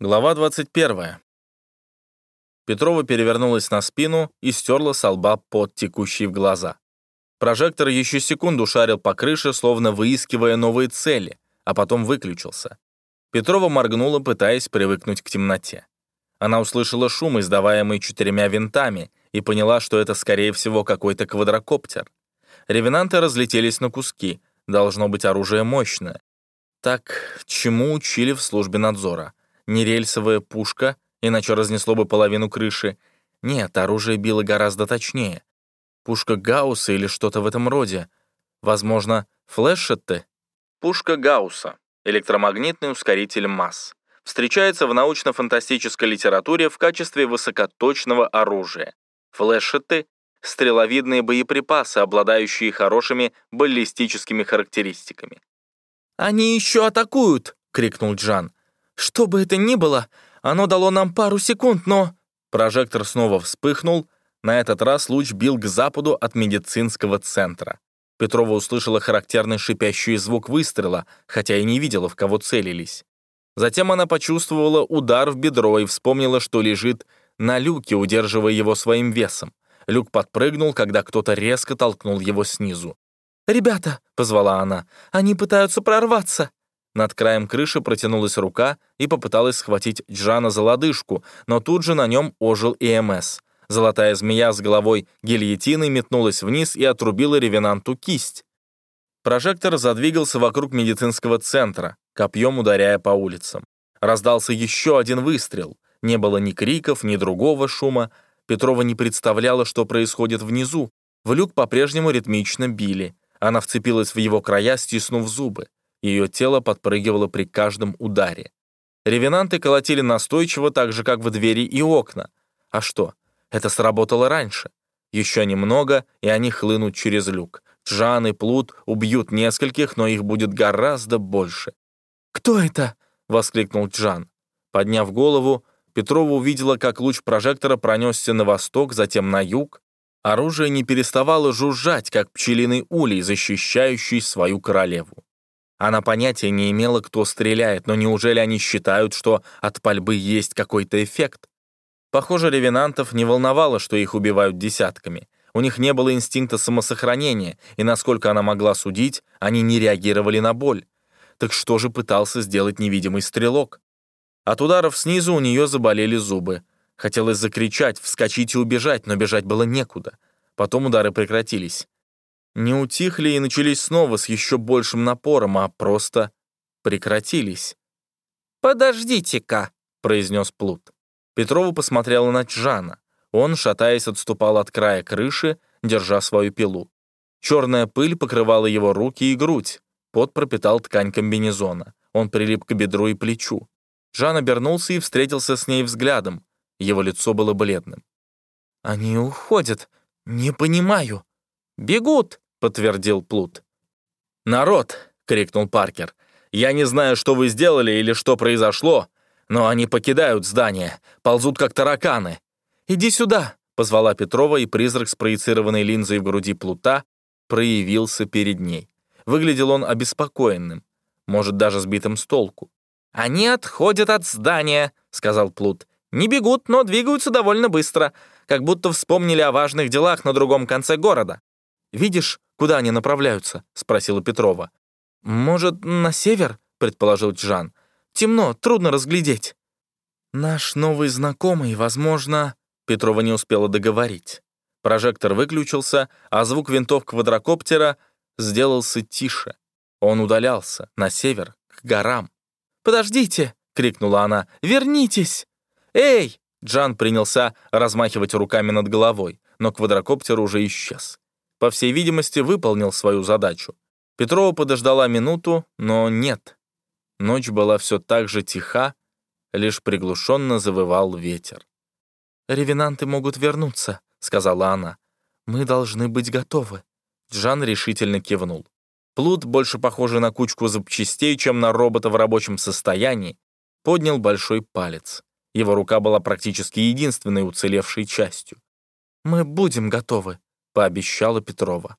Глава 21. Петрова перевернулась на спину и стерла со лба пот, текущий в глаза. Прожектор еще секунду шарил по крыше, словно выискивая новые цели, а потом выключился. Петрова моргнула, пытаясь привыкнуть к темноте. Она услышала шум, издаваемый четырьмя винтами, и поняла, что это, скорее всего, какой-то квадрокоптер. Ревенанты разлетелись на куски, должно быть оружие мощное. Так, чему учили в службе надзора? Не рельсовая пушка, иначе разнесло бы половину крыши. Нет, оружие било гораздо точнее. Пушка Гаусса или что-то в этом роде. Возможно, флешетты? Пушка Гаусса — электромагнитный ускоритель масс. Встречается в научно-фантастической литературе в качестве высокоточного оружия. Флешетты — стреловидные боеприпасы, обладающие хорошими баллистическими характеристиками. «Они еще атакуют!» — крикнул Джан. Что бы это ни было, оно дало нам пару секунд, но...» Прожектор снова вспыхнул. На этот раз луч бил к западу от медицинского центра. Петрова услышала характерный шипящий звук выстрела, хотя и не видела, в кого целились. Затем она почувствовала удар в бедро и вспомнила, что лежит на люке, удерживая его своим весом. Люк подпрыгнул, когда кто-то резко толкнул его снизу. «Ребята!» — позвала она. «Они пытаются прорваться!» Над краем крыши протянулась рука и попыталась схватить Джана за лодыжку, но тут же на нем ожил ИМС. Золотая змея с головой гильотины метнулась вниз и отрубила ревенанту кисть. Прожектор задвигался вокруг медицинского центра, копьем ударяя по улицам. Раздался еще один выстрел. Не было ни криков, ни другого шума. Петрова не представляла, что происходит внизу. В люк по-прежнему ритмично били. Она вцепилась в его края, стиснув зубы. Ее тело подпрыгивало при каждом ударе. Ревенанты колотили настойчиво, так же, как в двери и окна. А что? Это сработало раньше. Еще немного, и они хлынут через люк. Джан и Плут убьют нескольких, но их будет гораздо больше. «Кто это?» — воскликнул Джан. Подняв голову, Петрова увидела, как луч прожектора пронесся на восток, затем на юг. Оружие не переставало жужжать, как пчелиный улей, защищающий свою королеву. Она понятия не имела, кто стреляет, но неужели они считают, что от пальбы есть какой-то эффект? Похоже, ревенантов не волновало, что их убивают десятками. У них не было инстинкта самосохранения, и, насколько она могла судить, они не реагировали на боль. Так что же пытался сделать невидимый стрелок? От ударов снизу у нее заболели зубы. Хотелось закричать, вскочить и убежать, но бежать было некуда. Потом удары прекратились не утихли и начались снова с еще большим напором, а просто прекратились. «Подождите-ка», — произнес Плут. Петрова посмотрела на Джана. Он, шатаясь, отступал от края крыши, держа свою пилу. Черная пыль покрывала его руки и грудь. Пот пропитал ткань комбинезона. Он прилип к бедру и плечу. Жан обернулся и встретился с ней взглядом. Его лицо было бледным. «Они уходят. Не понимаю». «Бегут», — подтвердил Плут. «Народ!» — крикнул Паркер. «Я не знаю, что вы сделали или что произошло, но они покидают здание, ползут как тараканы. Иди сюда!» — позвала Петрова, и призрак с проецированной линзой в груди Плута проявился перед ней. Выглядел он обеспокоенным, может, даже сбитым с толку. «Они отходят от здания», — сказал Плут. «Не бегут, но двигаются довольно быстро, как будто вспомнили о важных делах на другом конце города. Видишь, куда они направляются?» — спросила Петрова. «Может, на север?» — предположил Джан. «Темно, трудно разглядеть». «Наш новый знакомый, возможно...» Петрова не успела договорить. Прожектор выключился, а звук винтов квадрокоптера сделался тише. Он удалялся, на север, к горам. «Подождите!» — крикнула она. «Вернитесь!» «Эй!» Джан принялся размахивать руками над головой, но квадрокоптер уже исчез по всей видимости, выполнил свою задачу. Петрова подождала минуту, но нет. Ночь была все так же тиха, лишь приглушенно завывал ветер. «Ревенанты могут вернуться», — сказала она. «Мы должны быть готовы». Джан решительно кивнул. Плут, больше похожий на кучку запчастей, чем на робота в рабочем состоянии, поднял большой палец. Его рука была практически единственной уцелевшей частью. «Мы будем готовы», пообещала Петрова.